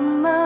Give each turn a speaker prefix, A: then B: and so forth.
A: 怎么